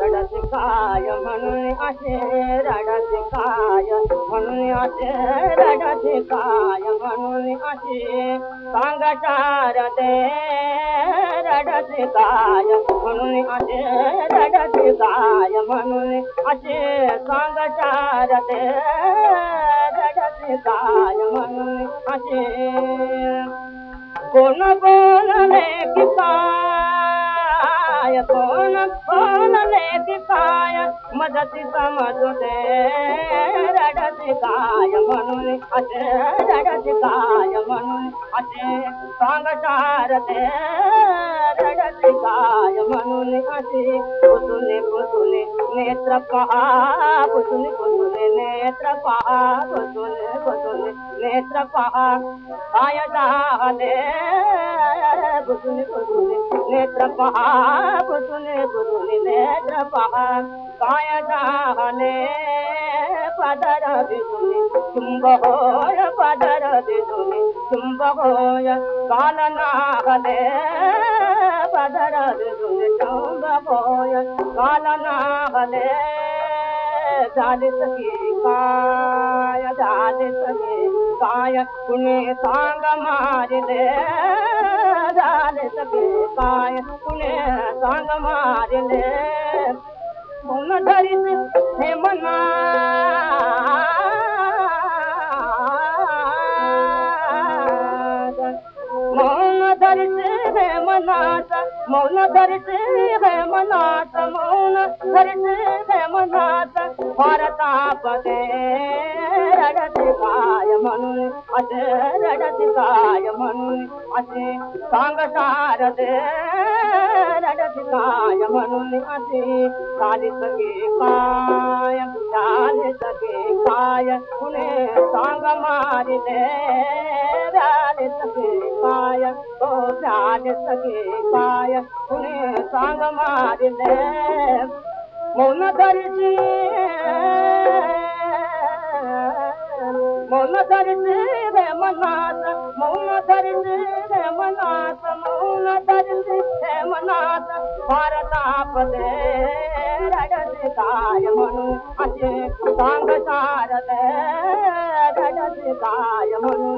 रडसिकाय म्हणून असे रडसिकाय म्हणून असे रडसिकाय म्हणून असे. सांगचार दे रडसिकाय म्हणून असे रडसिकाय म्हणून असे. सांगचार दे रडसिकाय म्हणून असे. कोण बोलले की काय कोण बोलले की काय मदती समजते रडते रडते काय म्हणून असे सांगतारते रडते काय म्हणून असे पुसुने पुसुने नेत्र पहा पुसुने पुसुने नेत्र पहा पुसुने पुसुने नेत्र पहा झाले पुसुने पुसुने नेत्र पहा पुसुने पुसुने नेत्र पहा काय झाले पदर दिसुने चुंब होय पदर होय काल नागले पदर चुंब होय काल झाले सखी काय कुणी सांग मारिले मौन। धरीत हे मना हे मनात मौन धरीत मनात मौन धरीत हे मनात भारतापदे रडते काय म्हणून रडते काय म्हणून असे सांग रडते काय म्हणून असे काय चाले सगे काय कुणे सांग मारिले झाले सगे काय हो झाले सगे मारिले मौन धरती मौन धरती रे मौन धरती रे मनात मौन धरती रे मनात भारतापदे रडते काय म्हणून असे सांग सारदे रडते काय म्हणून